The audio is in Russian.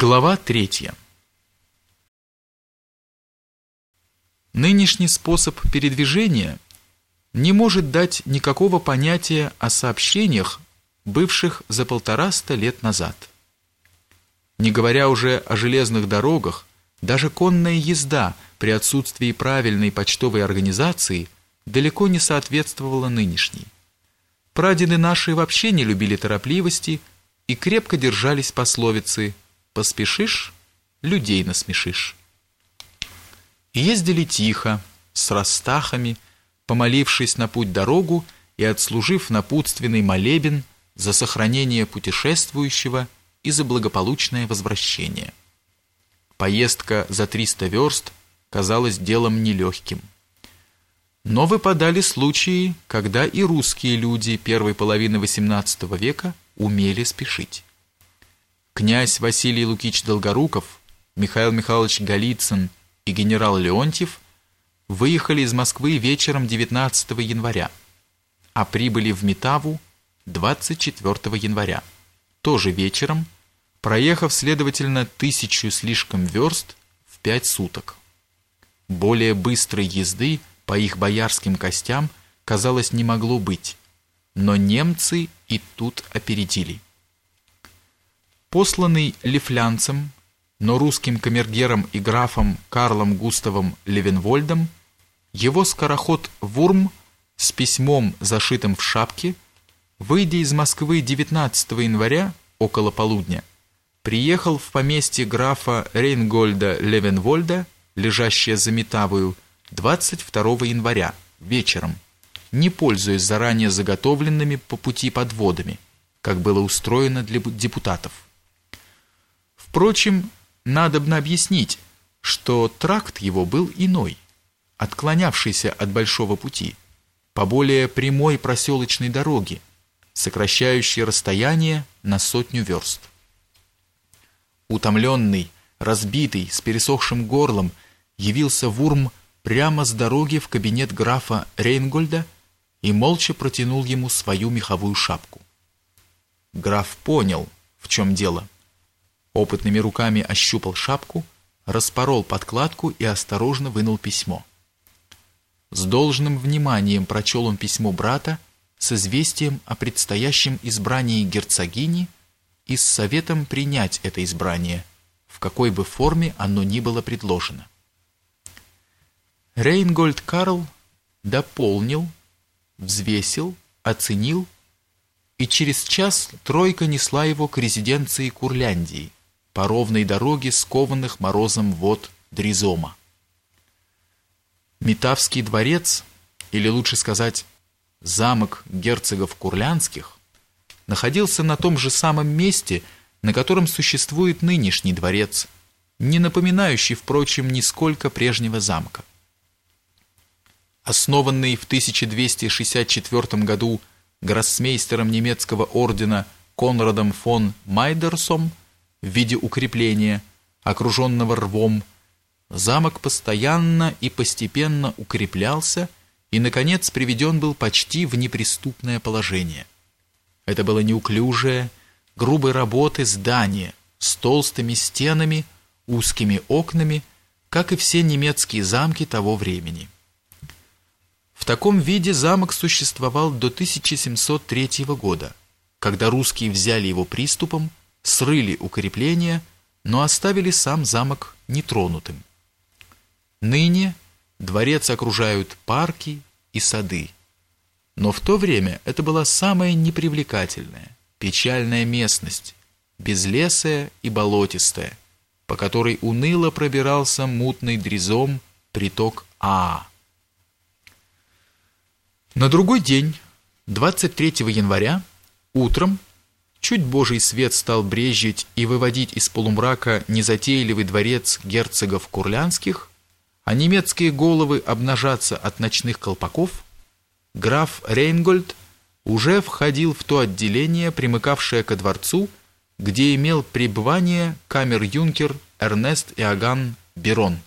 Глава третья. Нынешний способ передвижения не может дать никакого понятия о сообщениях, бывших за полтораста лет назад. Не говоря уже о железных дорогах, даже конная езда при отсутствии правильной почтовой организации далеко не соответствовала нынешней. Прадеды наши вообще не любили торопливости и крепко держались пословицы «поспешишь, людей насмешишь». Ездили тихо, с растахами, помолившись на путь дорогу и отслужив напутственный молебен за сохранение путешествующего и за благополучное возвращение. Поездка за 300 верст казалась делом нелегким. Но выпадали случаи, когда и русские люди первой половины XVIII века умели спешить. Князь Василий Лукич Долгоруков, Михаил Михайлович Голицын и генерал Леонтьев выехали из Москвы вечером 19 января, а прибыли в Метаву 24 января, тоже вечером, проехав, следовательно, тысячу слишком верст в пять суток. Более быстрой езды по их боярским костям, казалось, не могло быть, но немцы и тут опередили. Посланный лифлянцем но русским камергером и графом Карлом Густавом Левенвольдом его скороход Вурм с письмом, зашитым в шапке, выйдя из Москвы 19 января около полудня, приехал в поместье графа Рейнгольда Левенвольда, лежащее за Метавою, 22 января вечером, не пользуясь заранее заготовленными по пути подводами, как было устроено для депутатов. Впрочем, Надобно объяснить, что тракт его был иной, отклонявшийся от большого пути, по более прямой проселочной дороге, сокращающей расстояние на сотню верст. Утомленный, разбитый, с пересохшим горлом, явился Вурм прямо с дороги в кабинет графа Рейнгольда и молча протянул ему свою меховую шапку. Граф понял, в чем дело – опытными руками ощупал шапку, распорол подкладку и осторожно вынул письмо. С должным вниманием прочел он письмо брата с известием о предстоящем избрании герцогини и с советом принять это избрание, в какой бы форме оно ни было предложено. Рейнгольд Карл дополнил, взвесил, оценил, и через час тройка несла его к резиденции Курляндии, по ровной дороге скованных морозом вод Дризома. Метавский дворец, или лучше сказать, замок герцогов Курлянских, находился на том же самом месте, на котором существует нынешний дворец, не напоминающий, впрочем, нисколько прежнего замка. Основанный в 1264 году гроссмейстером немецкого ордена Конрадом фон Майдерсом, в виде укрепления, окруженного рвом, замок постоянно и постепенно укреплялся и, наконец, приведен был почти в неприступное положение. Это было неуклюжее, грубой работы здание с толстыми стенами, узкими окнами, как и все немецкие замки того времени. В таком виде замок существовал до 1703 года, когда русские взяли его приступом срыли укрепления, но оставили сам замок нетронутым. Ныне дворец окружают парки и сады. Но в то время это была самая непривлекательная, печальная местность, безлесая и болотистая, по которой уныло пробирался мутный дрезом приток Аа. На другой день, 23 января, утром Чуть божий свет стал брезжить и выводить из полумрака незатейливый дворец герцогов Курлянских, а немецкие головы обнажаться от ночных колпаков, граф Рейнгольд уже входил в то отделение, примыкавшее ко дворцу, где имел пребывание камер-юнкер Эрнест Иоганн Берон.